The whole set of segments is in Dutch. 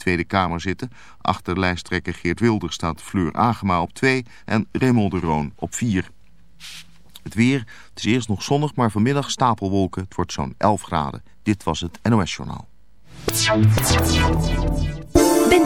Tweede Kamer zitten. Achter lijsttrekker Geert Wilder staat Fleur Agema op 2 en Raymond de Roon op 4. Het weer, het is eerst nog zonnig, maar vanmiddag stapelwolken. Het wordt zo'n 11 graden. Dit was het NOS Journaal.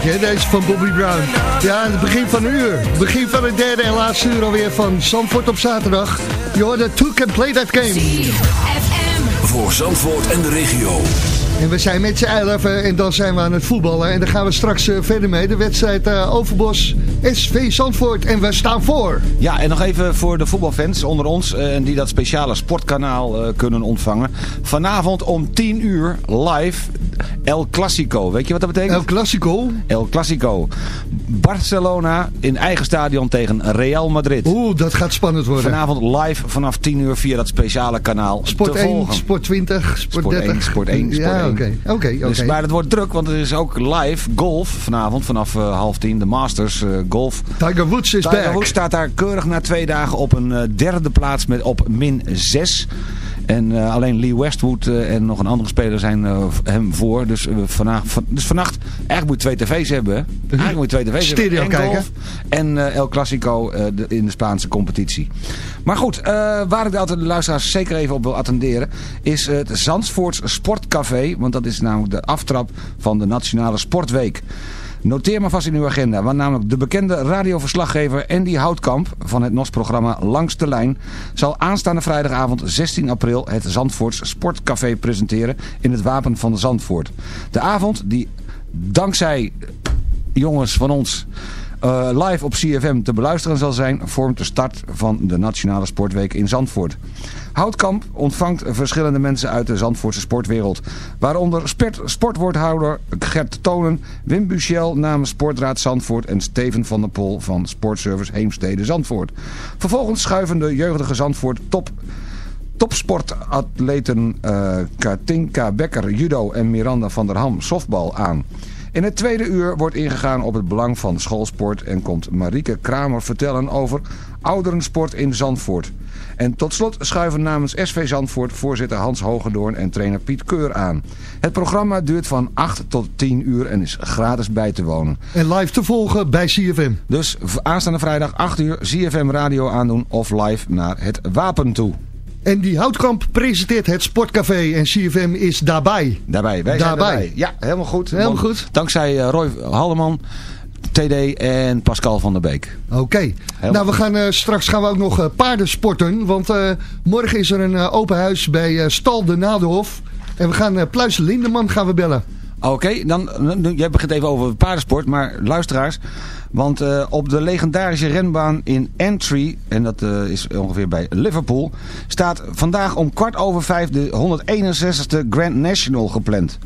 beginplaatje, hè, deze van Bobby Brown. Ja, het begin van een uur. Het begin van het derde en laatste uur alweer van Zandvoort op zaterdag. Je hoorde Two Can Play That Game. Voor Zandvoort en de regio. En we zijn met z'n elfen en dan zijn we aan het voetballen. En daar gaan we straks eh, verder mee. De wedstrijd eh, Overbos, SV Zandvoort. En we staan voor. Ja, en nog even voor de voetbalfans onder ons... eh, en die dat speciale sportkanaal eh, kunnen ontvangen. Vanavond om 10 uur live El Clasico. Weet je wat dat betekent? El Clasico. El Clasico. Barcelona in eigen stadion tegen Real Madrid. Oeh, dat gaat spannend worden. Vanavond live vanaf 10 uur via dat speciale kanaal Sport te 1, volgen. Sport 20, Sport, Sport 30. 1, Sport 1, Sport ja, 1. oké. Oké, oké. Dus, maar het wordt druk, want er is ook live golf vanavond vanaf eh, half tien. De Masters eh, golf. Tiger Woods is Tiger back. Woods staat daar keurig na twee dagen op een eh, derde plaats met op min 6. En eh, alleen Lee Westwood eh, en nog een andere speler zijn eh, hem voor. Dus, vandaag, van, dus vannacht, eigenlijk moet je twee tv's hebben. hè? Eigenlijk moet je twee tv's Stereo hebben. En kijken. en El Clasico de- in de Spaanse competitie. Maar goed, waar ik altijd de luisteraars zeker even op wil attenderen... is het Zandvoorts Sportcafé. Want dat is namelijk de aftrap van de Nationale Sportweek. Noteer maar vast in uw agenda, want namelijk de bekende radioverslaggever Andy Houtkamp van het NOS-programma Langs de Lijn zal aanstaande vrijdagavond 16 april het Zandvoorts Sportcafé presenteren in het Wapen van Zandvoort. De avond die dankzij jongens van ons eh, live op CFM te beluisteren zal zijn, vormt de start van de Nationale Sportweek in Zandvoort. Houtkamp ontvangt verschillende mensen uit de Zandvoortse sportwereld. Waaronder sport, sportwoordhouder Gert Tonen, Wim Buchel namens Sportraad Zandvoort en Steven van der Pol van Sportservice Heemstede Zandvoort. Vervolgens schuiven de jeugdige Zandvoort top topsportatleten eh Katinka Becker judo en Miranda van der Ham softbal aan. In het tweede uur wordt ingegaan op het belang van schoolsport en komt Marieke Kramer vertellen over ouderensport in Zandvoort. En tot slot schuiven namens SV Zandvoort voorzitter Hans Hogendoorn en trainer Piet Keur aan. Het programma duurt van 8 tot 10 uur en is gratis bij te wonen. En live te volgen bij CFM. Dus aanstaande vrijdag 8 uur ZFM radio aandoen of live naar het wapen toe. En die Houtkamp presenteert het Sportcafé en CFM is daarbij. Daarbij, wij zijn Daarbij. Ja, helemaal goed. Helemaal Want goed. Dankzij eh, Roy Halleman, TD en Pascal van der Beek. Oké. Nou, we gaan, eh, straks gaan we ook nog eh, paardensporten. Want morgen is er een open huis bij Stal de Nadehof. En we gaan Pluis Lindeman gaan we bellen. Oké, dan, dan- jij begint even over paardensport, maar luisteraars. Want eh, op de legendarische renbaan in Antry, en dat eh, is ongeveer bij Liverpool, staat vandaag om kwart over vijf de 161ste Grand National gepland.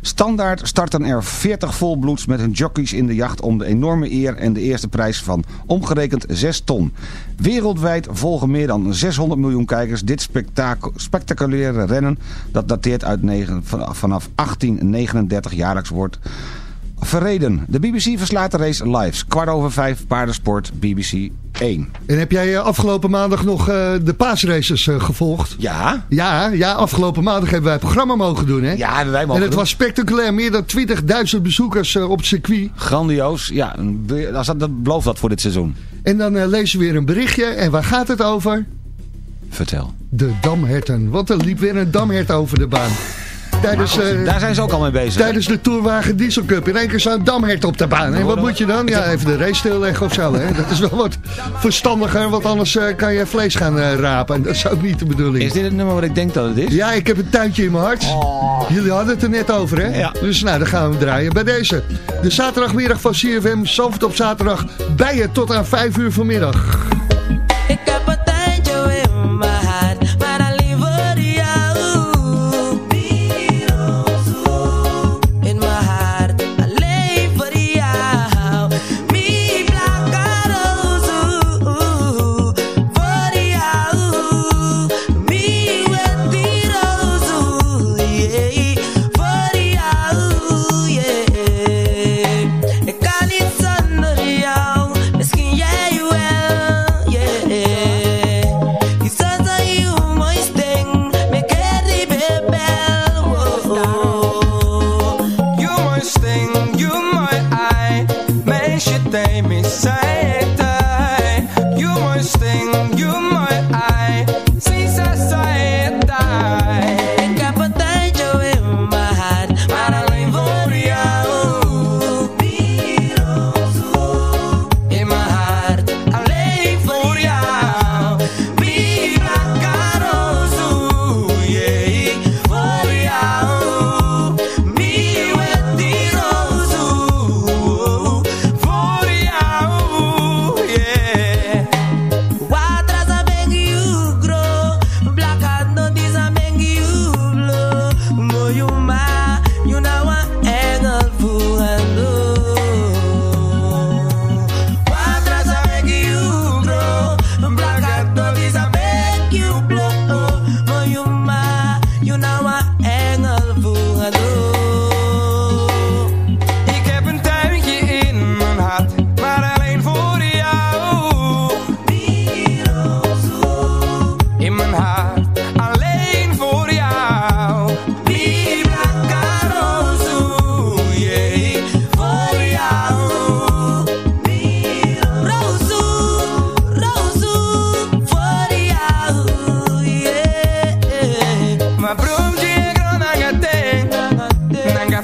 Standaard starten er 40 volbloeds met hun jockeys in de jacht om de enorme eer en de eerste prijs van omgerekend 6 ton. Wereldwijd volgen meer dan 600 miljoen kijkers dit spectaculaire rennen dat dateert uit vanaf 1839 jaarlijks wordt verreden. De BBC verslaat de race live. Kwart over vijf paardensport BBC 1. En heb jij eh, afgelopen maandag nog eh, de paasraces eh, gevolgd? Ja? Ja, ja, afgelopen maandag hebben wij het programma mogen doen. Hè? Ja, hebben wij mogen en het doen. was spectaculair. Meer dan 20.000 bezoekers op het circuit. Grandioos. Ja, als dat, dat belooft dat voor dit seizoen. En dan lezen we weer een berichtje. En waar gaat het over? Vertel. De damherten. Want er liep weer een damhert over de baan. Tijdens, eh, Daar zijn ze ook al mee bezig. tijdens de Tourwagen Diesel Cup. In één keer zo'n damhert op de baan. En wat moet je dan? Ja, even de race stilleggen of zo. Hè? Dat is wel wat verstandiger. Want anders eh, kan je vlees gaan eh, rapen. En dat is ook niet de bedoeling. Is dit het nummer wat ik denk dat het is? Ja, ik heb een tuintje in mijn hart. Jullie hadden het er net over, hè? Ja. Dus nou, dan gaan we draaien bij deze. De zaterdagmiddag van CFM, Zalvert op zaterdag. Bij je tot aan 5 uur vanmiddag.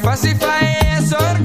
Posso fazer essa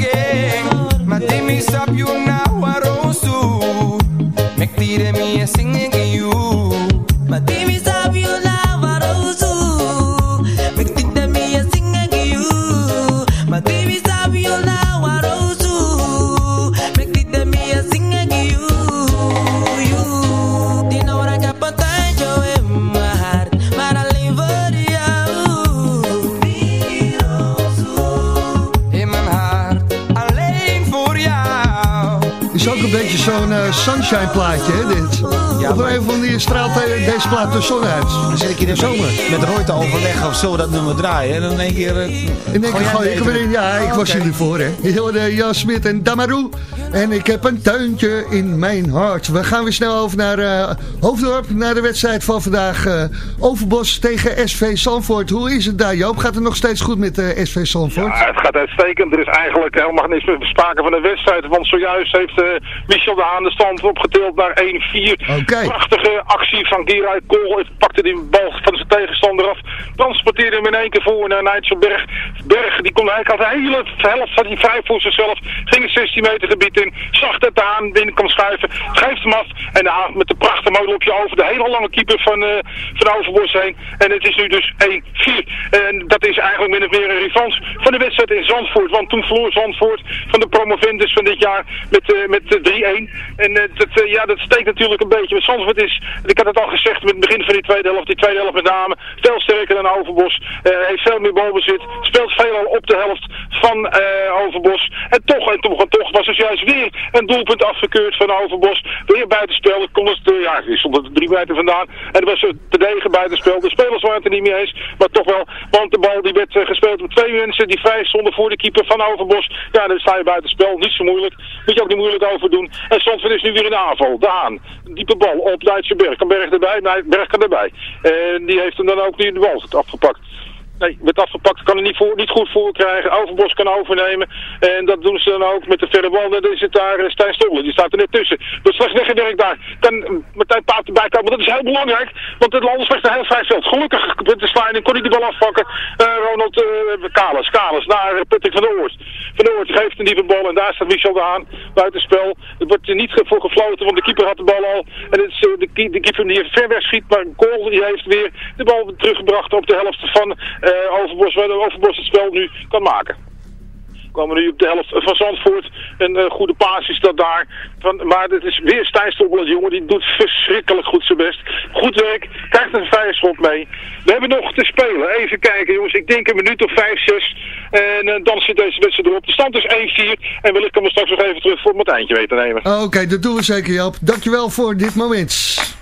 plaatje, hè, dit. Ja, Op een andere manier straalt deze plaat de zon uit. Dan zit ik hier De zomer. met Roy te overleggen of we dat nummer draaien. En dan in één keer... eh, In één keer jij gooi ik erin. Ja, ik Oh, was jullie voor, hè. Je hoorde Jan Smit en Damarou. En ik heb een tuintje in mijn hart. We gaan weer snel over naar eh, Hoofddorp, naar de wedstrijd van vandaag. eh, Overbos tegen SV Zandvoort. Hoe is het daar, Joop? Gaat het nog steeds goed met eh, SV Zandvoort? Ja, het gaat uitstekend. Er is eigenlijk helemaal niks meer sprake van een wedstrijd. Want zojuist heeft eh, Michel de Haan de stand opgetild naar 1-4. Oké. Prachtige actie van Gerard Kool. Hij pakte die bal van zijn tegenstander af. Transporteerde hem in één keer voor naar Nigel Berg. Berg, die kon eigenlijk al de hele helft had hij vrij voor zichzelf. Ging het 16 meter gebied in. Zag dat de Haan binnen kan schuiven. Geeft hem af. En de Haan met de prachtige modelopje over de hele lange keeper van, eh van Overbos heen. En het is nu dus 1-4. En dat is eigenlijk min of meer een revanche van de wedstrijd in Zandvoort. Want toen verloor Zandvoort van de promovendus van dit jaar met, eh, met eh, 3-1. En eh, dat, eh, ja, dat steekt natuurlijk een beetje. Want Zandvoort is, ik had het al gezegd met het begin van die tweede helft, die tweede helft met name, veel sterker dan Overbos. Heeft veel meer balbezit. Speelt veelal op de helft van Overbos. En toch, en toch, en toch was er juist weer een doelpunt afgekeurd van Overbos. Weer buitenspel. Het kon het, eh, ja, stond er drie meter vandaan. En er was te degen buitenspel. De spelers waren het er niet mee eens. Maar toch wel, want de bal die werd eh, gespeeld door twee mensen die vrij stonden voor de keeper van Overbos. Ja, dan sta je buitenspel. Niet zo moeilijk. Moet je ook niet moeilijk over doen. En Zandvoort is nu weer in de aanval. Daan. Diepe bal op Duitse Berg. Kan Berg erbij? Nee, Berg kan erbij. En die heeft hem dan ook niet de bal afgepakt. Nee, werd afgepakt, kan er niet, voor, niet goed voor krijgen. Overbos kan overnemen. En dat doen ze dan ook met de verre bal. Dan zit daar eh, Stijn Stolle, die staat er net tussen. Dat slecht weggewerkt daar. Kan eh, Martijn Paap erbij komen. Dat is heel belangrijk, want het land slecht een heel vrij veld. Gelukkig met de sliding kon hij die bal afpakken. Eh, Ronald uh, Kalis, naar Patrick van der Oort. Van der Oort geeft een diepe bal en daar staat Michel de Haan buitenspel. Er wordt niet voor gefloten, want de keeper had de bal al. En het de, de keeper die ver weg schiet, maar Kool die heeft weer de bal teruggebracht op de helft van eh Overbos, Overbos het spel nu kan maken komen nu op de helft van Zandvoort. Een eh, goede paas is dat daar. Van, maar het is weer Stijn jongen. Die doet verschrikkelijk goed zijn best. Goed werk. Krijgt een vrije schop mee. We hebben nog te spelen. Even kijken jongens. Ik denk een minuut of 5, 6. En eh, dan zit deze wedstrijd erop. De stand is 1-4. En wellicht komen we straks nog even terug voor het Martijntje weten nemen. Oké, dat doen we zeker, Joop. Dankjewel voor dit moment.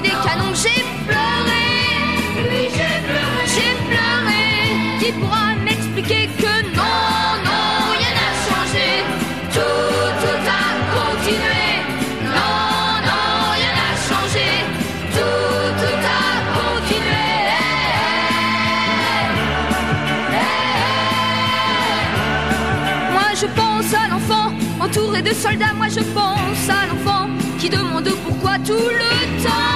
Des canons. J'ai pleuré. J'ai pleuré. J'ai pleuré. Qui pourra m'expliquer que non, non, rien n'a changé. Tout, tout a continué. Non, non, rien n'a changé. Tout, tout a continué. Moi je pense à l'enfant entouré de soldats. Moi je pense à l'enfant qui demande pourquoi tout le temps.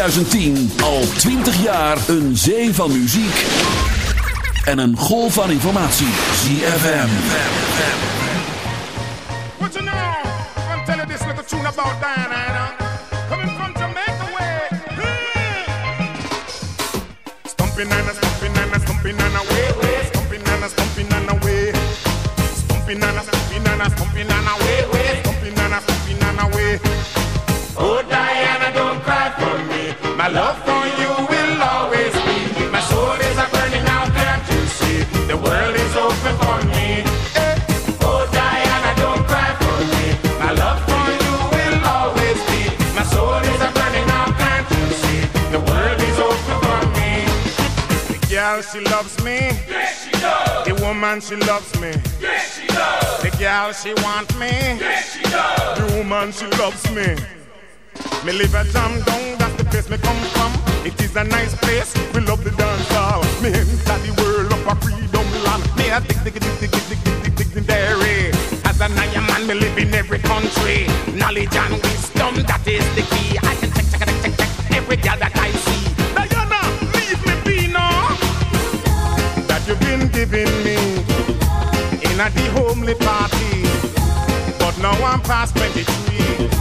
2010 al 20 jaar een zee van muziek. En een golf van informatie. ZFM. What you know? I'm telling this little tune about Diana? Coming from Jamaica way. Hmm. Stumping and a stumping and a stumping and a way, way. Stumping and a stumping and a way. Stumping and a stumping and a stumping and a way, way. Stumping and a stumping and a way. Oh Diana, My love for you will always be. My soul is a burning out, can't you see? The world is open for me. Eh, oh Diana, don't cry for me. My love for you will always be. My soul is a burning out, can't you see? The world is open for me. The girl she loves me. Yes she does. The woman she loves me. Yes she does. The girl she wants me. Yes she does. The woman she loves me. Me live a jam down, place me come from. It is a nice place, we love the dance hall. Me enter the world of a freedom land. Me a dig dig dig dig dig dig dig dig dairy. As a Naya man, me live in every country. Knowledge and wisdom, that is the key. I can check check check check check every girl that I see. Diana, leave me be now. That you've been giving me in a the homely party. But now I'm past 23.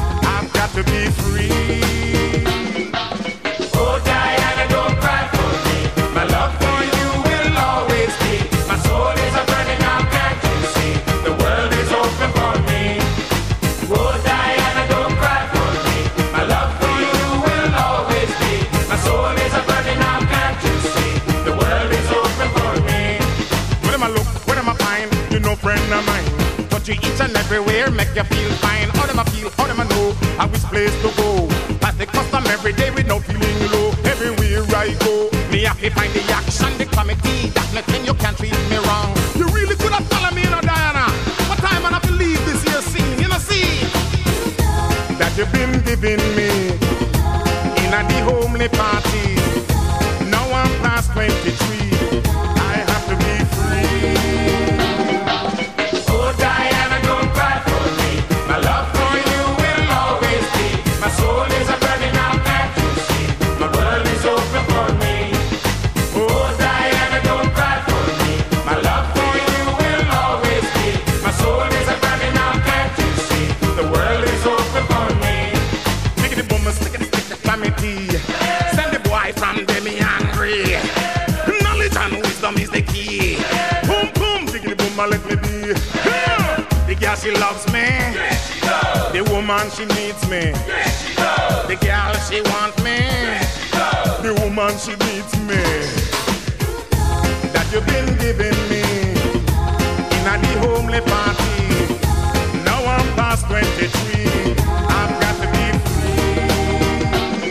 You feel fine. How them I feel? How them I know? How which place to go? Pass the custom every day with no feeling low. Everywhere I go, me happy find the action, the comedy. That's nothing you can't treat me wrong. Girl she loves me. Yes, she does. The woman she needs me. Yes, she does. The girl she wants me. Yes, she does. The woman she needs me. That you've been giving me in a the homely party. Now I'm past 23. I've got to be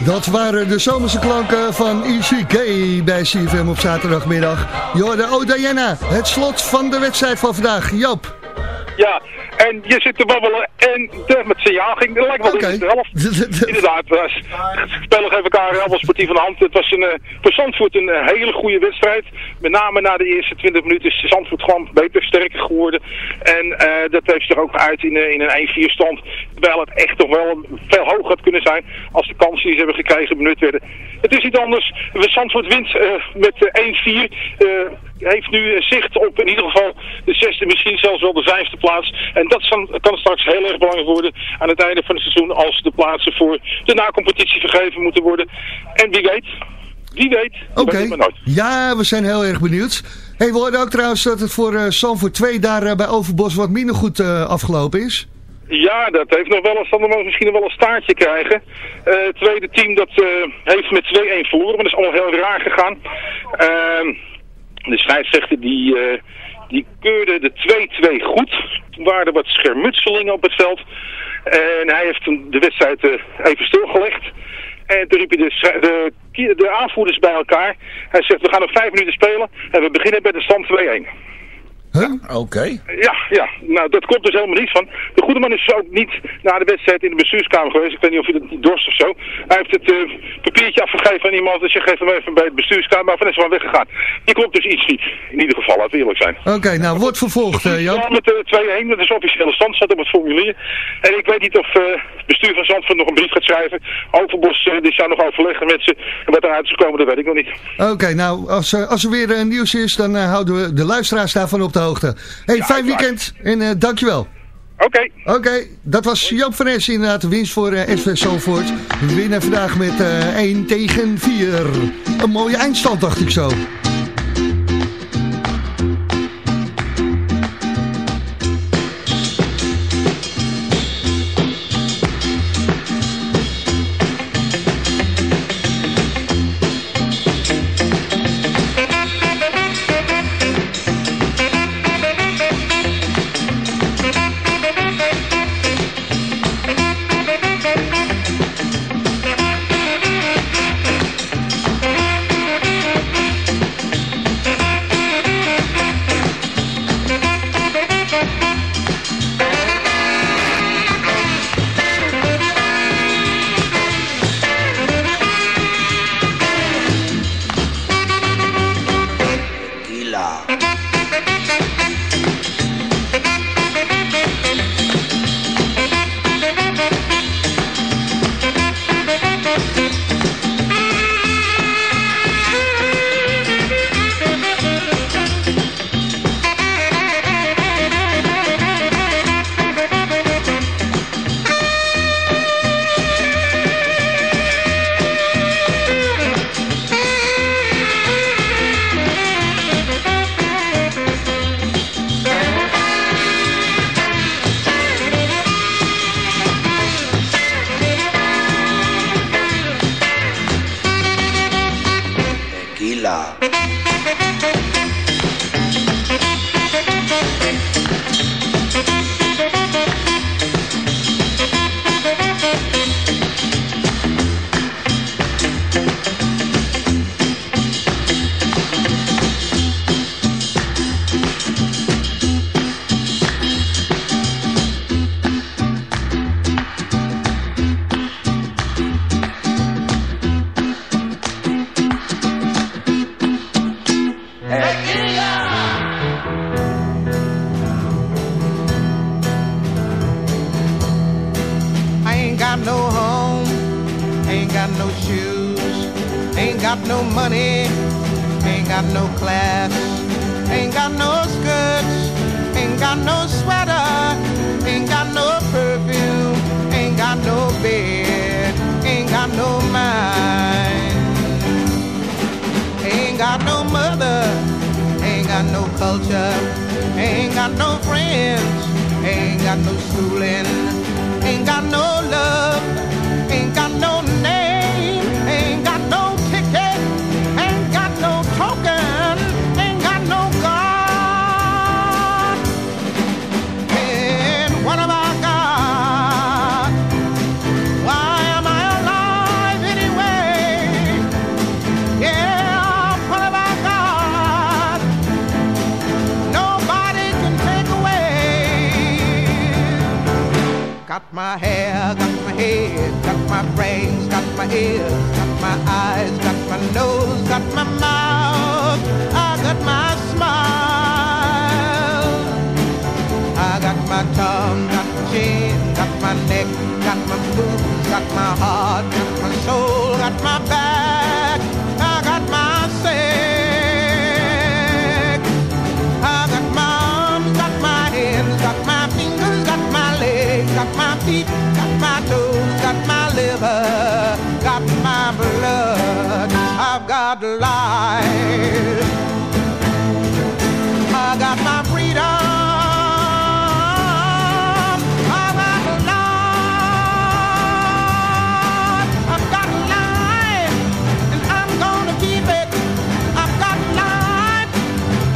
Dat waren de zomerse klanken van ECK bij CFM op zaterdagmiddag. Jorde, oh Diana, het slot van de wedstrijd van vandaag. Joop. Ja, en je zit te babbelen en de, met signaal ging, het lijkt wel Oké. in de helft. Inderdaad, we spelen even elkaar helemaal sportief aan de hand. Het was een, eh, voor Zandvoort een eh, hele goede wedstrijd. Met name na de eerste 20 minuten is Zandvoort gewoon beter, sterker geworden. En eh, dat heeft zich ook uit in, eh, in een 1-4 stand. Terwijl het echt toch wel veel hoger had kunnen zijn als de kansen die ze hebben gekregen benut werden. Het is niet anders. Zandvoort wint eh, met eh, 1-4. Heeft nu zicht op in ieder geval de zesde, misschien zelfs wel de vijfde plaats. En dat kan, straks heel erg belangrijk worden aan het einde van het seizoen als de plaatsen voor de nacompetitie vergeven moeten worden. En wie weet, wie weet, Oké, ja, we zijn heel erg benieuwd. Hey, we hoorden ook trouwens dat het voor uh, Sanford 2 daar eh, bij Overbos wat minder goed eh, afgelopen is. Ja, dat heeft nog wel eens, dan misschien nog wel een staartje krijgen. Eh, het tweede team dat heeft met 2-1 verloren, maar dat is allemaal heel raar gegaan. De scheidsrechter die, eh, die keurde de 2-2 goed. Toen waren wat schermutselingen op het veld. En hij heeft de wedstrijd eh, even stilgelegd. En toen riep hij de, de, de aanvoerders bij elkaar. Hij zegt, we gaan nog vijf minuten spelen en we beginnen bij de stand 2-1. Oké. Ja, ja, nou dat komt dus helemaal niet van. De goede man is dus ook niet na de wedstrijd in de bestuurskamer geweest. Ik weet niet of je dat niet dorst of zo. Hij heeft het eh, papiertje afgegeven aan iemand. Dus je geeft hem even bij het bestuurskamer. Maar van is gewoon weggegaan. Hier klopt dus iets niet. In ieder geval, laten we eerlijk zijn. Oké, nou, wordt vervolgd, eh, Jan. Ja, met de 2-1, dat is officiële stand, staat op het formulier. En ik weet niet of eh, het bestuur van Zandvoort nog een brief gaat schrijven. Overbos, eh, die zou nog overleggen met ze. En wat eruit is gekomen, dat weet ik nog niet. Oké, nou, als, er- als er weer eh, nieuws is, dan eh, houden we de luisteraars daarvan op de hoogte. Hey, fijn weekend en eh, dankjewel. Oké. Oké, dat was Joop van Essen inderdaad de winst voor eh, SV Zalvoort. We winnen vandaag met eh 1 tegen 4. Een mooie eindstand, dacht ik zo. Got life. I got my freedom. I got life. I've got life, and I'm gonna keep it. I've got life,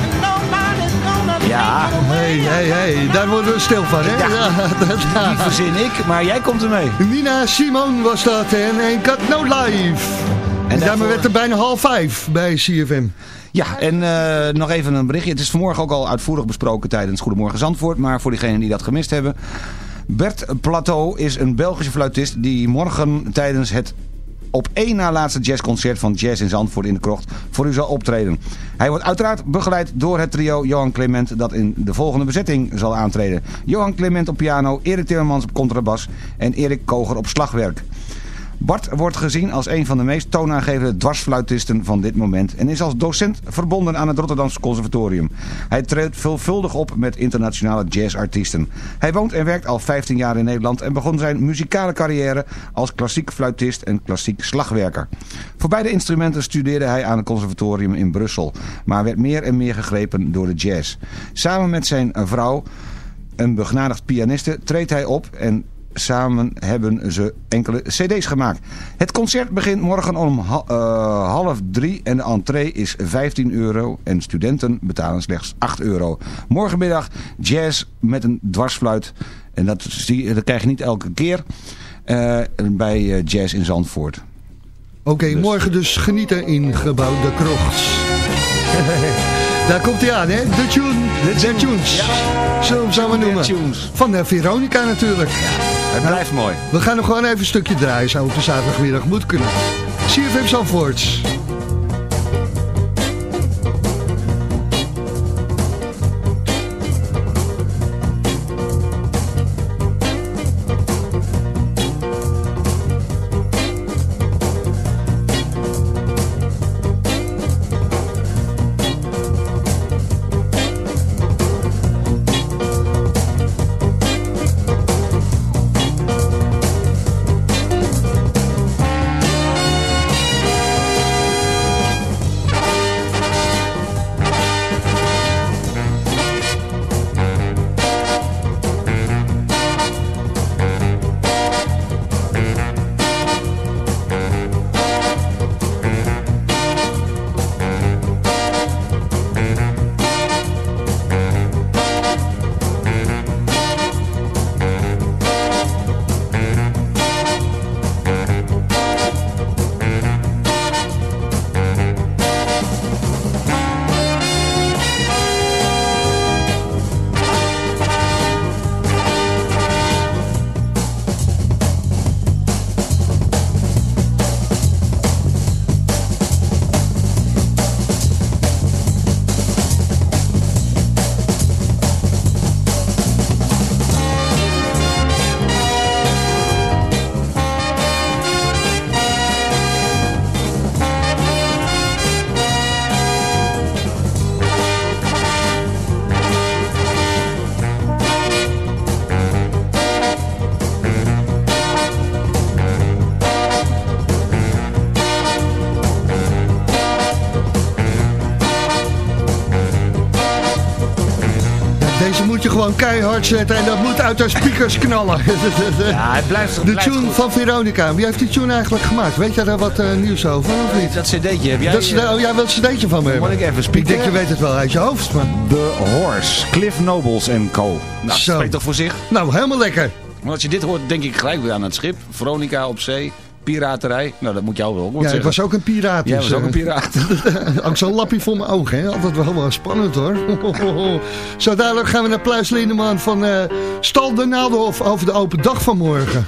and nobody's gonna Ja. Hey, hey, hey, daar worden we stil van, hè? Ja, dat, Die verzin ik, maar jij komt ermee. Nina Simon was dat en I Got No Life. En daarmee werd het bijna half vijf bij CFM. Ja, en eh, nog even een berichtje. Het is vanmorgen ook al uitvoerig besproken tijdens Goedemorgen Zandvoort. Maar voor diegenen die dat gemist hebben. Bert Plateau is een Belgische fluitist die morgen tijdens het op één na laatste jazzconcert van Jazz in Zandvoort in de Krocht voor u zal optreden. Hij wordt uiteraard begeleid door het trio Johan Clement dat in de volgende bezetting zal aantreden. Johan Clement op piano, Erik Timmermans op contrabas en Erik Koger op slagwerk. Bart wordt gezien als een van de meest toonaangevende dwarsfluitisten van dit moment en is als docent verbonden aan het Rotterdamse Conservatorium. Hij treedt veelvuldig op met internationale jazzartiesten. Hij woont en werkt al 15 jaar in Nederland en begon zijn muzikale carrière als klassiek fluitist en klassiek slagwerker. Voor beide instrumenten studeerde hij aan het Conservatorium in Brussel, maar werd meer en meer gegrepen door de jazz. Samen met zijn vrouw, een begnadigd pianiste, treedt hij op en Samen hebben ze enkele cd's gemaakt. Het concert begint morgen om ha- eh, half drie en de entree is 15 euro. En studenten betalen slechts 8 euro. Morgenmiddag jazz met een dwarsfluit. En dat, zie, dat krijg je niet elke keer eh, bij eh, Jazz in Zandvoort. Oké, morgen dus genieten in Gebouw de Krocht. Daar komt hij aan, hè? De tune, de, tunes. Zullen we hem zo maar noemen? Van Veronica natuurlijk. Het blijft mooi. We gaan nog gewoon even een stukje draaien, zo op de zaterdagmiddag moet kunnen. CFM Zandvoorts. Deze moet je gewoon keihard zetten en dat moet uit de speakers knallen. Ja, het blijft het De blijft tune goed. van Veronica. Wie heeft die tune eigenlijk gemaakt? Weet jij daar wat eh, nieuws over of niet? Dat cd'tje heb jij... Dat CD oh, jij wil het cd'tje van me. Moet ik even Ik spieken? denk, je weet het wel uit je hoofd, maar... The Horse, Cliff Nobles Co. Nou, spreekt toch voor zich? Nou, helemaal lekker. Maar als je dit hoort, denk ik gelijk weer aan het schip. Veronica op zee, piraterij. Nou, dat moet jou wel Ja, ik zeggen. was ook een piraat. Jij dus, was ook een eh, piraat. Ook zo'n lappie voor mijn ogen, hè? Altijd wel wel spannend, hoor. Zo dadelijk gaan we naar Pluis Lindeman van eh Stal de Naaldenhof over de open dag van morgen.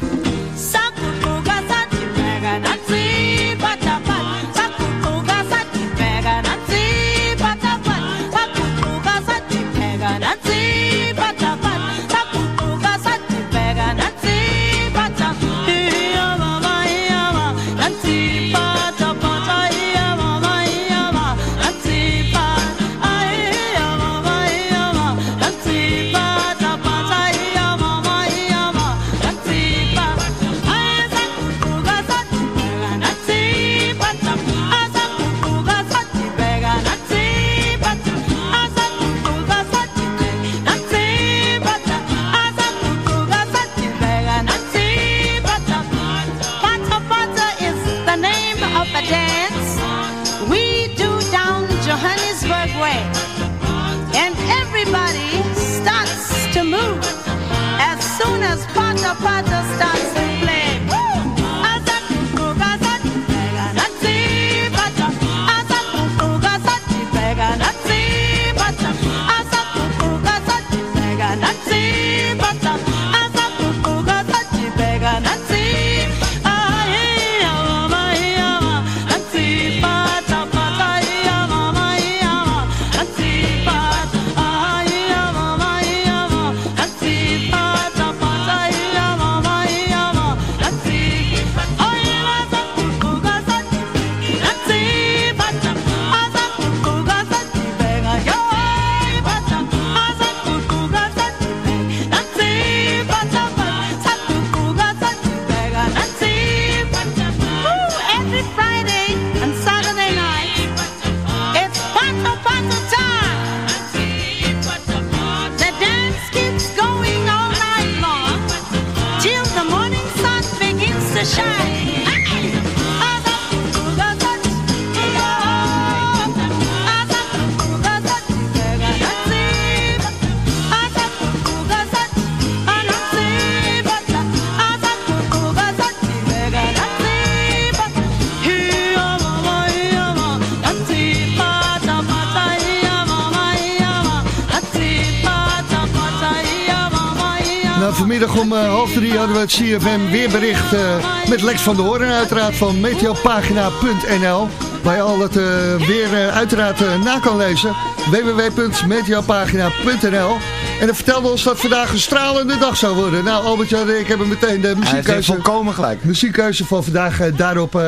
Het CFM weerbericht eh, met Lex van der Hoorn uiteraard van meteopagina.nl. Waar je al het eh, weer eh, uiteraard na kan lezen. www.meteopagina.nl En dan vertelde ons dat vandaag een stralende dag zou worden. Nou Albert-Jan en ik hebben meteen de Hij muziekkeuze, volkomen gelijk. muziekkeuze van vandaag daarop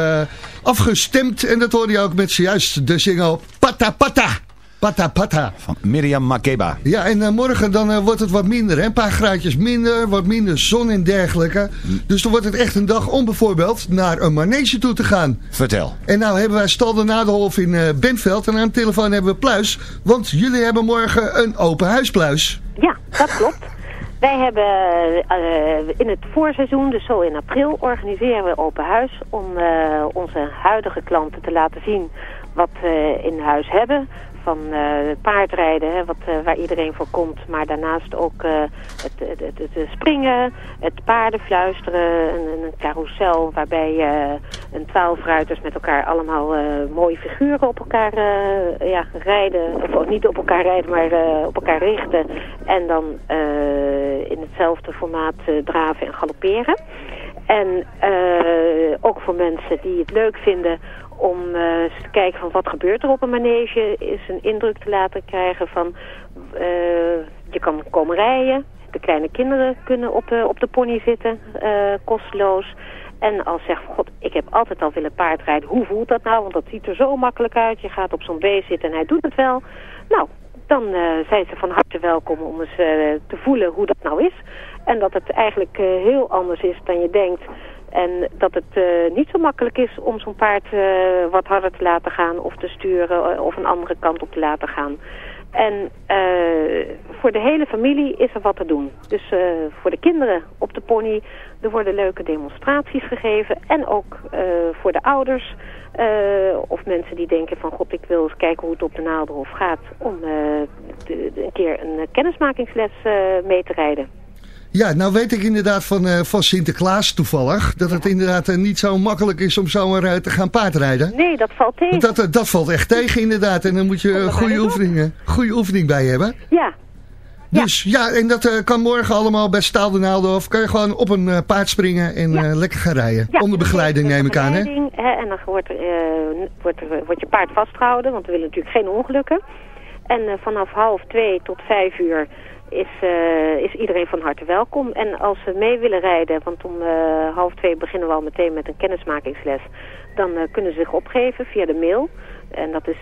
afgestemd. En dat hoorde je ook met zojuist de single Pata Pata. Pata Pata. Van Miriam Makeba. Ja, en eh, morgen dan eh, wordt het wat minder. Hè? Een paar graadjes minder, wat minder zon en dergelijke. Dus dan wordt het echt een dag om bijvoorbeeld naar een manege toe te gaan. Vertel. En nou hebben wij Stal de Naderhof in eh, Bentveld. En aan de telefoon hebben we Pluis. Want jullie hebben morgen een open huispluis. Ja, dat klopt. Wij hebben eh, in het voorseizoen, dus zo in april, organiseren we open huis om eh, onze huidige klanten te laten zien wat we in huis hebben. Van eh, paardrijden, hè, wat, eh, waar iedereen voor komt, maar daarnaast ook eh, het, springen, het paardenfluisteren, een, een carousel waarbij een twaalf ruiters met elkaar allemaal mooie figuren op elkaar ja, rijden. Of niet op elkaar rijden, maar op elkaar richten. En dan in hetzelfde formaat draven en galopperen. En ook voor mensen die het leuk vinden om eh, eens te kijken van wat gebeurt er op een manege, is een indruk te laten krijgen van eh, je kan komen rijden, de kleine kinderen kunnen op de, op de pony zitten, eh, kosteloos. En als van god, ik heb altijd al willen paardrijden, hoe voelt dat nou? Want dat ziet er zo makkelijk uit, je gaat op zo'n beest zitten en hij doet het wel. Nou, dan eh, zijn ze van harte welkom om eens eh, te voelen hoe dat nou is. En dat het eigenlijk eh, heel anders is dan je denkt. En dat het eh, niet zo makkelijk is om zo'n paard eh, wat harder te laten gaan of te sturen eh, of een andere kant op te laten gaan. En voor de hele familie is er wat te doen. Dus voor de kinderen op de pony, er worden leuke demonstraties gegeven. En ook voor de ouders of mensen die denken van god ik wil eens kijken hoe het op de Naalderhof gaat. Om de- een keer een kennismakingsles mee te rijden. Ja, nou weet ik inderdaad van, eh, van Sinterklaas toevallig. Dat het inderdaad eh, niet zo makkelijk is om zomaar eh, te gaan paardrijden. Nee, dat valt tegen. Dat, dat valt echt tegen inderdaad. En dan moet je goede, oefeningen, goede oefening bij hebben. Ja, Dus ja, en dat kan morgen allemaal bij Staal de. Kan je gewoon op een paard springen en lekker gaan rijden. Onder begeleiding neem ik aan, hè? begeleiding, hè, en dan wordt, wordt, wordt je paard vastgehouden, want we willen natuurlijk geen ongelukken. En vanaf half twee tot vijf uur is, eh, is iedereen van harte welkom. En als ze mee willen rijden, want om eh, half twee beginnen we al meteen met een kennismakingsles, dan eh, kunnen ze zich opgeven via de mail. En dat is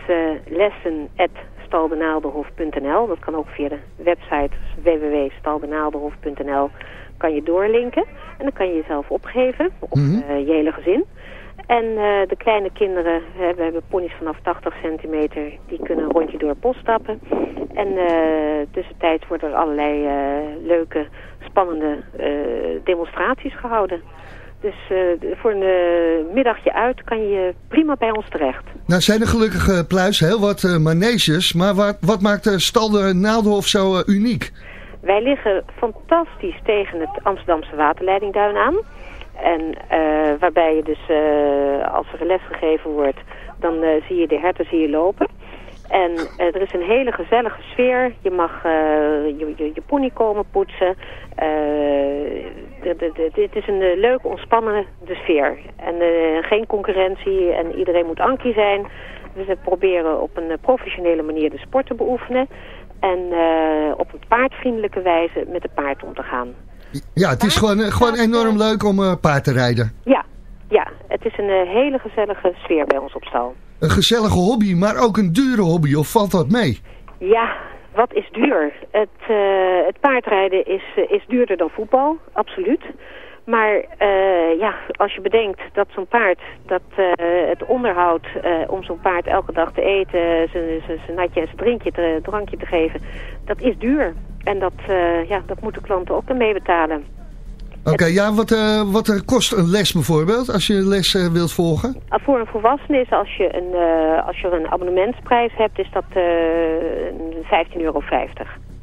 lessen.staldenaalderhof.nl. Dat kan ook via de website www.staldenaalderhof.nl kan je doorlinken. En dan kan je jezelf opgeven, of Mhm. je hele gezin. En eh, de kleine kinderen, hè, we hebben ponies vanaf 80 centimeter, die kunnen een rondje door het bos stappen. En eh tussentijds worden er allerlei eh, leuke, spannende demonstraties gehouden. Dus voor een middagje uit kan je prima bij ons terecht. Nou zijn er gelukkig eh, pluis heel wat maneges. Maar wat, wat maakt de Stal de Naaldorf zo uniek? Wij liggen fantastisch tegen het Amsterdamse waterleidingduin aan. En eh, waarbij je dus, eh, als er les gegeven wordt, dan eh, zie je de herten zie lopen. En er is een hele gezellige sfeer. Je mag je, je, je pony komen poetsen. Dit is een leuke, ontspannen de sfeer. En geen concurrentie en iedereen moet ankie zijn. Dus we proberen op een professionele manier de sport te beoefenen. En op een paardvriendelijke wijze met het paard om te gaan. Ja, het is gewoon, eh, gewoon enorm leuk om eh, paard te rijden. Ja, ja, het is een eh, hele gezellige sfeer bij ons op stal. Een gezellige hobby, maar ook een dure hobby. Of valt dat mee? Ja, wat is duur? Het, het paardrijden is, is duurder dan voetbal, absoluut. Maar ja, als je bedenkt dat zo'n paard, dat het onderhoud om zo'n paard elke dag te eten, zijn- zijn zijn natje en zijn drinkje te, drankje te geven, dat is duur. En dat, eh, ja, dat moeten klanten ook mee betalen. Oké, ja, wat, eh, wat kost een les bijvoorbeeld, als je een les eh, wilt volgen? Ah, Voor een volwassene is als je een, als je een abonnementsprijs hebt, is dat eh 15,50 euro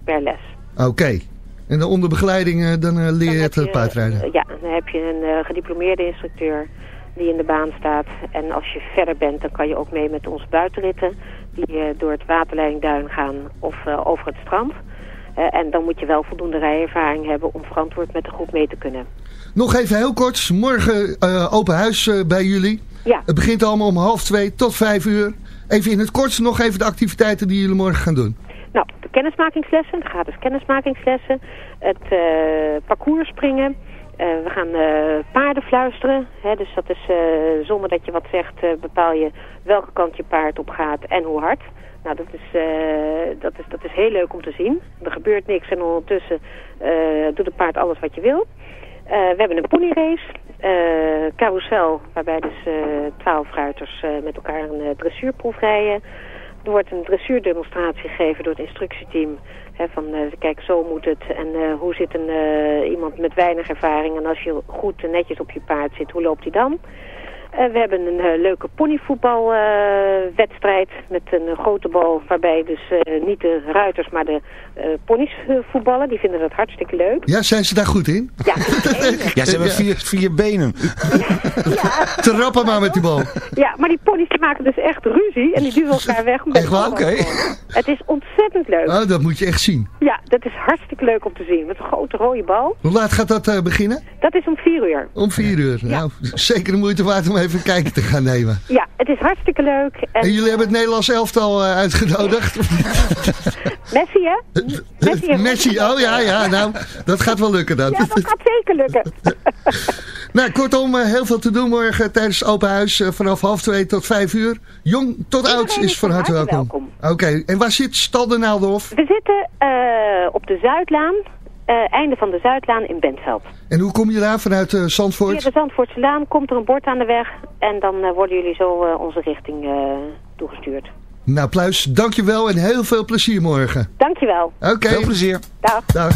per les. Oké. En onder begeleiding, dan leer je het eh, paardrijden. Ja, dan heb je een gediplomeerde instructeur die in de baan staat. En als je verder bent, dan kan je ook mee met onze buitenritten. Die door het waterleidingduin gaan of over het strand. Eh, en dan moet je wel voldoende rijervaring hebben om verantwoord met de groep mee te kunnen. Nog even heel kort. Morgen eh, open huis eh, bij jullie. Ja. Het begint allemaal om half twee tot vijf uur. Even in het kort nog even de activiteiten die jullie morgen gaan doen. Nou, de kennismakingslessen, de gratis kennismakingslessen, het parcours springen. We gaan paarden fluisteren. Hè, dus dat is zonder dat je wat zegt, bepaal je welke kant je paard op gaat en hoe hard. Nou, dat is, eh, dat, is, dat is heel leuk om te zien. Er gebeurt niks en ondertussen eh, doet het paard alles wat je wil. Eh, we hebben een ponyrace, eh carousel, waarbij dus twaalf ruiters met elkaar een dressuurproef rijden. Er wordt een dressuurdemonstratie gegeven door het instructieteam. Hè, van kijk, zo moet het. En hoe zit een, iemand met weinig ervaring? En als je goed en netjes op je paard zit, hoe loopt hij dan? Eh, we hebben een eh, leuke ponyvoetbalwedstrijd met een eh, grote bal. Waarbij dus eh, niet de ruiters, maar de eh, ponies eh, voetballen. Die vinden dat hartstikke leuk. Ja, zijn ze daar goed in? Ja, Ja, ze hebben vier, vier benen. Trappen maar met die bal. ja, maar die ponies die maken dus echt ruzie. En die duwen elkaar weg. omdat Echt waar? ze Oké. Het is ontzettend leuk. Oh, dat moet je echt zien. Ja, dat is hartstikke leuk om te zien. Met een grote rode bal. Hoe laat gaat dat eh, beginnen? Dat is om vier uur. Om vier uur. Nou, zeker de moeite waard om even kijkje te gaan nemen. Ja, het is hartstikke leuk. En, En jullie hebben het Nederlands elftal eh, uitgenodigd? Messi, hè? Messi, Messi, oh ja, ja, nou, dat gaat wel lukken dan. Ja, dat gaat zeker lukken. Nou, kortom, eh, heel veel te doen morgen tijdens het open huis eh, vanaf half twee tot vijf uur. Jong tot oud is van harte welkom. Oké, en waar zit Stal de Naaldorf? We zitten eh, op de Zuidlaan. eh, einde van de Zuidlaan in Bentveld. En hoe kom je daar vanuit eh, Via Zandvoort? de Zandvoortse Laan komt er een bord aan de weg. En dan worden jullie zo eh, onze richting eh, toegestuurd. Nou, Pluis, dankjewel en heel veel plezier morgen. Dankjewel. Oké. Veel plezier. Dag. Dag.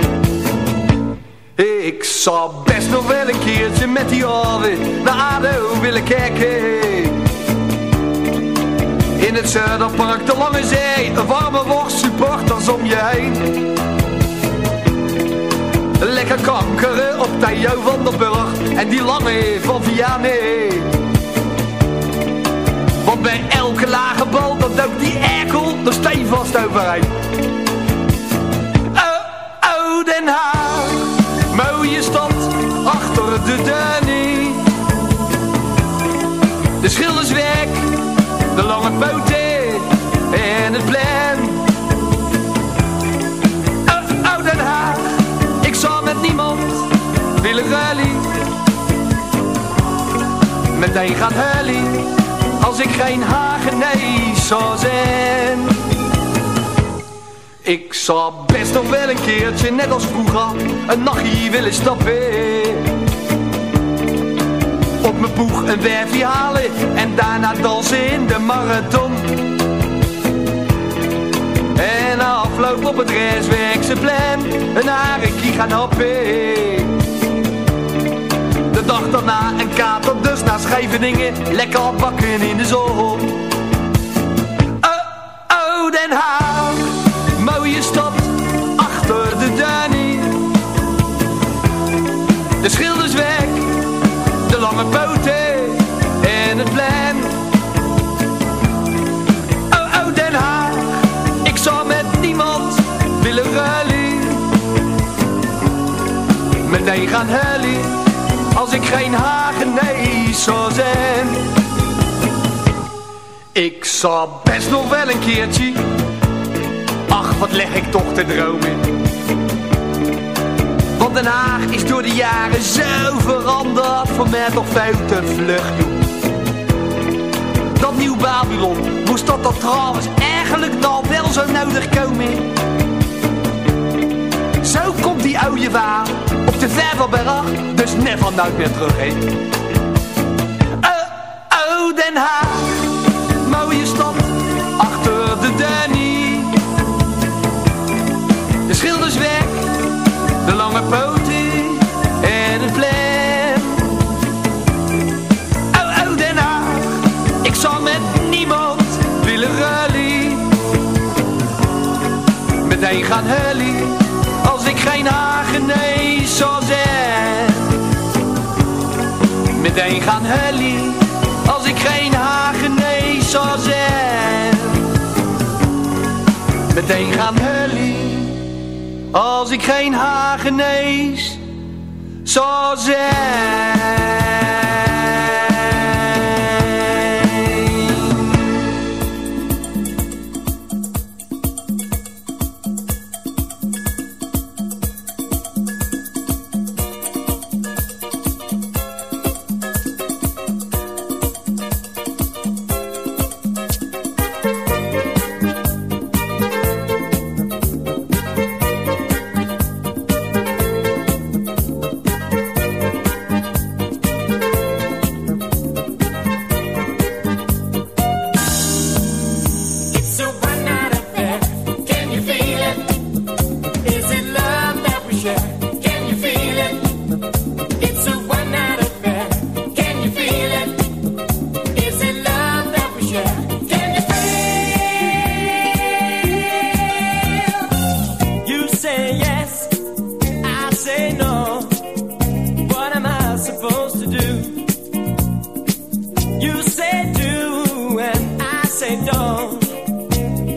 Ik zou best nog wel een keertje met die alweer naar ADO willen kijken. In het Zuiderpark, de Lange Zee, een warme worst, supporters om je heen. Lekker kankeren op Theo van der Burg en die lange van Vianney. Want bij elke lage bal, dan duikt die erkel er stevast overheen. Oh, oh. De Danny. De schilderswerk, de lange poten en het plan. Oh, oh Den Haag, ik zou met niemand willen rally. Meteen gaat Helly, als ik geen Hagenees zou zijn. Ik zou best nog wel een keertje, net als vroeger, een nachtje willen stappen. Mijn boeg een werfje halen en daarna dansen in de marathon. En afloop op het restwerkse plan, een harekie gaan happen. De dag daarna een kater, dus naar Scheveningen, lekker bakken in de zon. Oh, oh, Den Haag mooie stad achter de Danny. De schilderswerk, de Meteen gaan helly, als ik geen Hagenees zou zijn. Ik zou best nog wel een keertje Ach, wat leg ik toch te dromen. Want Den Haag is door de jaren zo veranderd. Voor mij toch veel te vlug. Dat nieuw Babylon, moest dat dat trouwens eigenlijk nou wel zo nodig komen? Zo komt die oude waar te ver al dus net vanuit weer terug heen. Oh, oh, Den Haag, mooie stad, achter de Danny. De schilderswerk, de lange poten en het vlek. Oh, oh, Den Haag, ik zal met niemand willen rally. Meteen gaan hully. meteen gaan hellie Als ik geen hagenees zou zijn Meteen gaan hellie Als ik geen hagenees zou zijn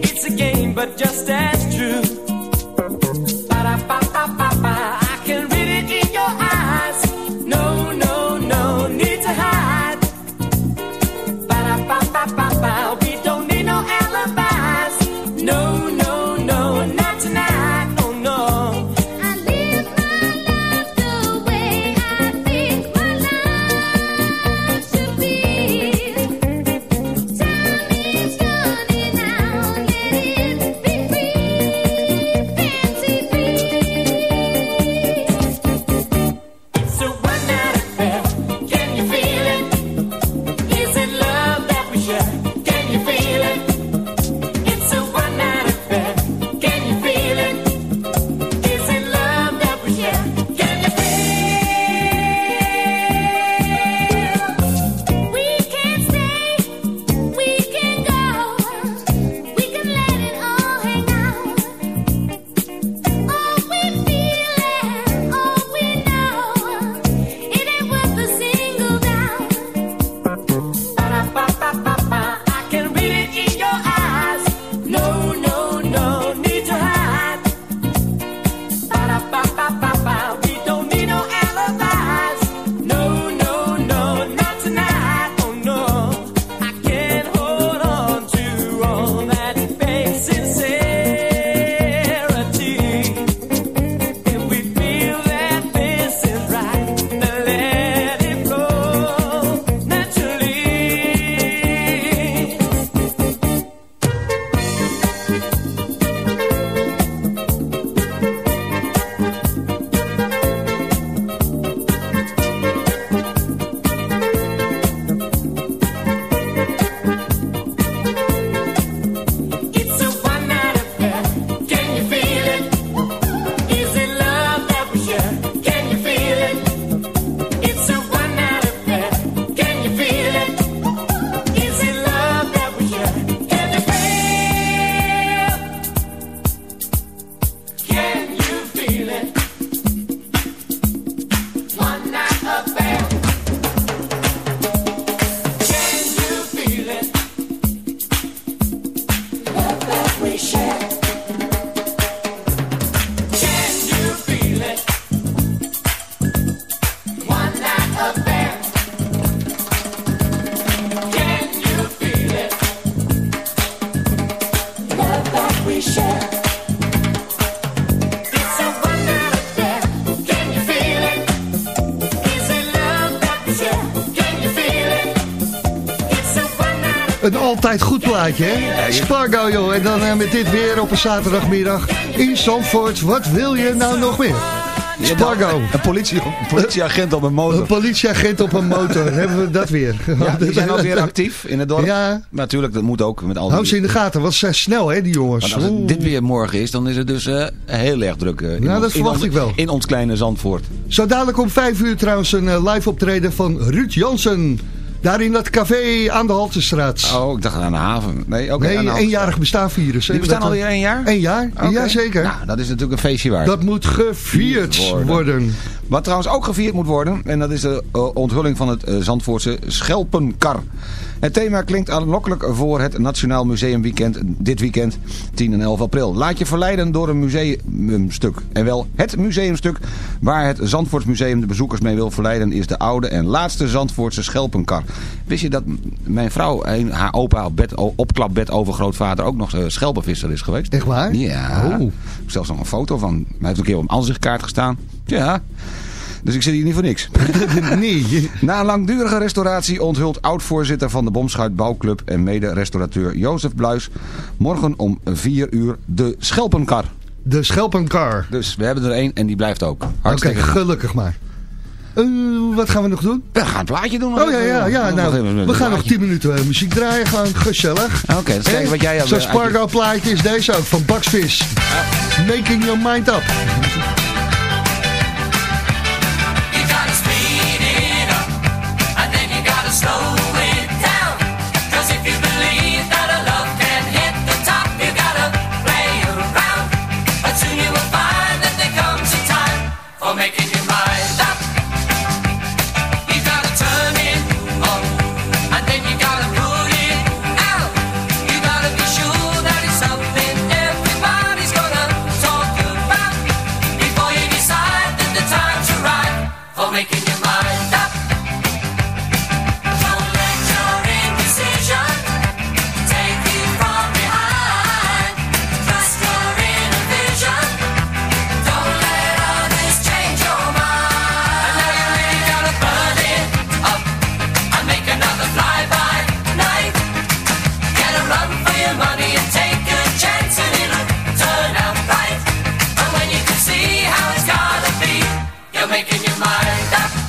It's a game, but just as true. Ba-da-ba-ba-ba. Altijd goed plaatje, hè? Spargo, joh. En dan eh, met dit weer op een zaterdagmiddag in Zandvoort. Wat wil je nou nog meer? Spargo. Een, politie, politieagent op een motor. Een politieagent op een motor. hebben we dat weer. Ja, die zijn alweer actief in het dorp. Ja. Natuurlijk, dat moet ook. met al Hou ze in de gaten. Wat zijn snel, hè, die jongens. Als het dit weer morgen is, dan is het dus eh, heel erg druk. Uh, dat verwacht ik wel. In ons kleine Zandvoort. Zo dadelijk om vijf uur trouwens een live optreden van Ruud Jansen. Daar in dat café aan de Haltestraat. Oh, ik dacht aan de haven. Nee, oké. nee, eenjarig bestaan vieren. Die bestaan alweer één jaar? Eén jaar, ja zeker. Nou, dat is natuurlijk een feestje waard. Dat moet gevierd worden. Wat trouwens ook gevierd moet worden, en dat is de eh, onthulling van het eh, Zandvoortse Schelpenkar. Het thema klinkt aanlokkelijk voor het Nationaal Museumweekend dit weekend 10 en 11 april. Laat je verleiden door een museumstuk. En wel het museumstuk waar het Zandvoortsmuseum de bezoekers mee wil verleiden is de oude en laatste Zandvoortse Schelpenkar. Wist je dat mijn vrouw, een- haar opa op bed, opklapbed overgrootvader ook nog eh, schelpenvisser is geweest? Echt waar? Ja. Oh. Ik heb zelfs nog een foto van. Hij heeft een keer op een ansichtkaart gestaan. Ja. Dus ik zit hier niet voor niks. nee. Na een langdurige restauratie onthult oud-voorzitter van de Bomschuit Bouwclub en mede-restaurateur Jozef Bluis morgen om 4 uur de Schelpenkar. De Schelpenkar. Dus we hebben er één en die blijft ook. Oké, Hartstikke gelukkig maar. Eh, wat gaan we nog doen? We gaan het plaatje doen. Oh ja, ja, ja. Nou, we een gaan nog plaatje. 10 minuten eh, muziek draaien. Gewoon gezellig. Oké, dat is kijken wat jij... Zo'n Spargo plaatje is deze ook, van Bugsfish. Making your mind up. You're making your mind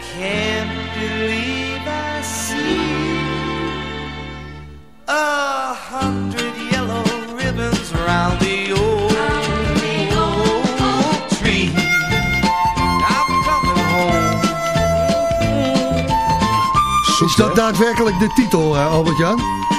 can't believe I see a hundred yellow ribbons around the old, old tree. I'm coming home. Is dat daadwerkelijk de titel, eh, Albert-Jan?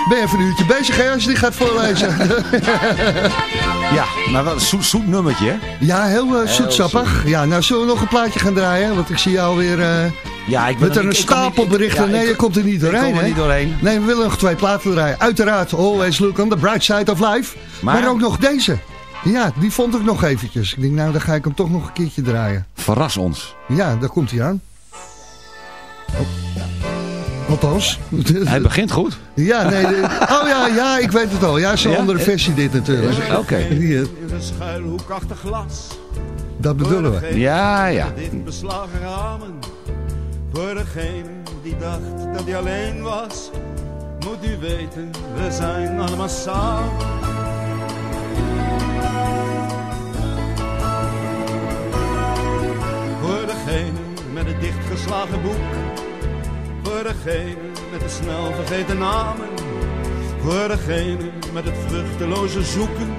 Ben je even een uurtje bezig hè, als je die gaat voorlezen? Ja, maar wel een zoet, zoet nummertje, hè? ja, heel eh, zoetsappig. Ja, nou zullen we nog een plaatje gaan draaien? Want ik zie jou weer eh, Ja, ik ben met er- een ik- stapel ik- berichten. ja, nee, ik- je komt er niet doorheen. kom er hè? niet doorheen. Nee, we willen nog twee platen draaien. Uiteraard, always look on the bright side of life. Maar, Maar- ook nog deze. Ja, die vond ik nog eventjes. Ik denk, nou, dan ga ik hem toch nog een keertje draaien. Verras ons. Ja, daar komt hij aan. Althans. Hij begint goed. Ja, nee. de- oh ja, ja, ik weet het al. Ja, zo'n Ja? andere versie dit natuurlijk. Oké. Hier, In een schuilhoek achter glas. Dat bedoelen we. Ja, ja. Dit beslagen ramen. Voor degene die dacht dat hij alleen was. Moet u weten, we zijn allemaal samen. Voor degene met het dichtgeslagen boek. Voor degene met de snel vergeten namen. Voor degene met het vruchteloze zoeken.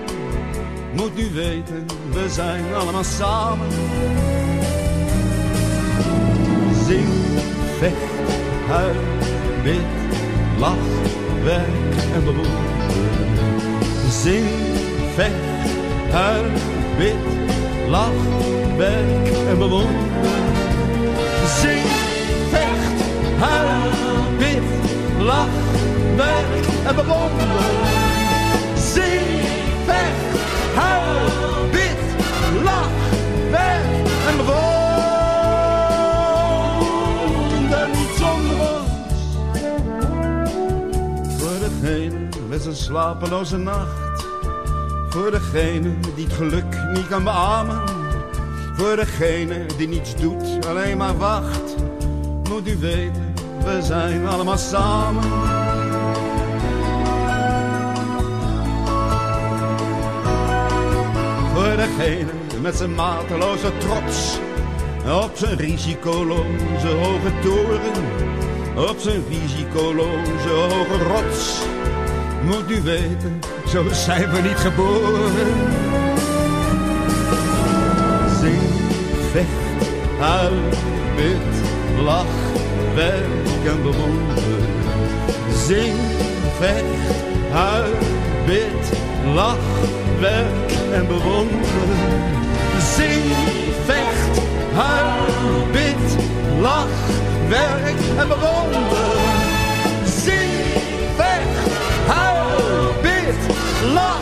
Moet u weten, we zijn allemaal samen. Zing, vecht, huil, bid, lach, werk en bewonder. Zing, vecht, huil, bid, lach, werk en bewonder. Zing, huil, bid, lach, werk en bewonder. Zing, vecht, huil, bid, lach, werk en bewonder. Niet zonder ons. Voor degene met zijn slapeloze nacht. Voor degene die het geluk niet kan beamen. Voor degene die niets doet, alleen maar wacht. Moet u weten, we zijn allemaal samen. Voor degene met zijn mateloze trots. Op zijn risicoloze hoge toren. Op zijn risicoloze hoge rots. Moet u weten, zo zijn we niet geboren. Zing, vecht, huil, bid, lach, werk en bewonder. Zing, vecht, huil, bid, lach, werk en bewonder. Zing, vecht, huil, bid, lach, werk en bewonder. Zing, vecht, huil, bid, lach,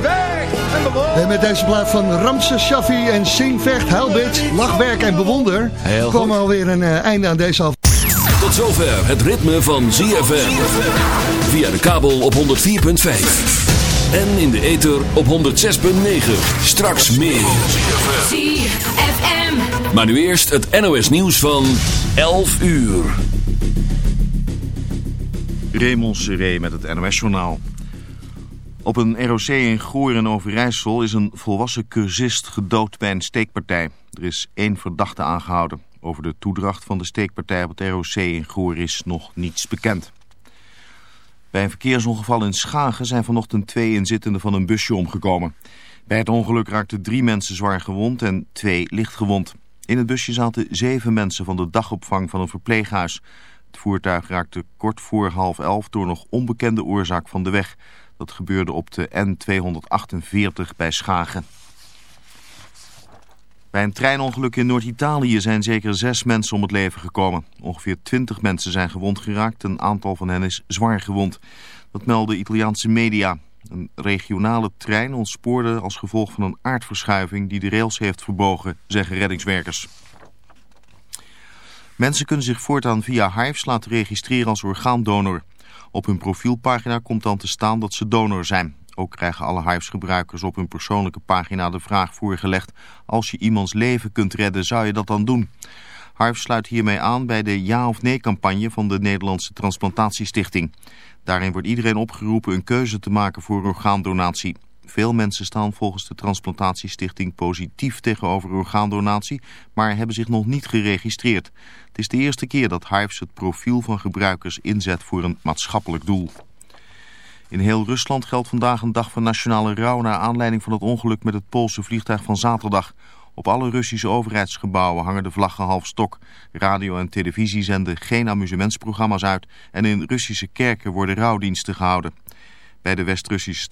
werk en bewonder. En met deze plaat van Ramses Shaffi en Sing, Vecht, Huilbit, Lachwerk en Bewonder... Heel komen goed. alweer een eh, einde aan deze af. Zover het ritme van ZFM. Via de kabel op 104.5. En in de ether op 106.9. Straks meer. ZFM. Maar nu eerst het NOS nieuws van 11 uur. Raymond Seré met het NOS-journaal. Op een ROC in Goor in Overijssel is een volwassen cursist gedood bij een steekpartij. Er is één verdachte aangehouden. Over de toedracht van de steekpartij op het ROC in Goor is nog niets bekend. Bij een verkeersongeval in Schagen zijn vanochtend twee inzittenden van een busje omgekomen. Bij het ongeluk raakten drie mensen zwaar gewond en twee licht gewond. In het busje zaten zeven mensen van de dagopvang van een verpleeghuis. Het voertuig raakte kort voor half elf door nog onbekende oorzaak van de weg. Dat gebeurde op de N248 bij Schagen. Bij een treinongeluk in Noord-Italië zijn zeker zes mensen om het leven gekomen. Ongeveer twintig mensen zijn gewond geraakt. Een aantal van hen is zwaar gewond. Dat melden Italiaanse media. Een regionale trein ontspoorde als gevolg van een aardverschuiving die de rails heeft verbogen, zeggen reddingswerkers. Mensen kunnen zich voortaan via Hives laten registreren als orgaandonor. Op hun profielpagina komt dan te staan dat ze donor zijn. Ook krijgen alle Hives-gebruikers op hun persoonlijke pagina de vraag voorgelegd... als je iemands leven kunt redden, zou je dat dan doen? Hives sluit hiermee aan bij de ja of nee campagne van de Nederlandse Transplantatiestichting. Daarin wordt iedereen opgeroepen een keuze te maken voor orgaandonatie. Veel mensen staan volgens de Transplantatiestichting positief tegenover orgaandonatie, maar hebben zich nog niet geregistreerd. Het is de eerste keer dat Hives het profiel van gebruikers inzet voor een maatschappelijk doel. In heel Rusland geldt vandaag een dag van nationale rouw naar aanleiding van het ongeluk met het Poolse vliegtuig van zaterdag. Op alle Russische overheidsgebouwen hangen de vlaggen half stok. Radio en televisie zenden geen amusementsprogramma's uit en in Russische kerken worden rouwdiensten gehouden. Bij de West-Russische stad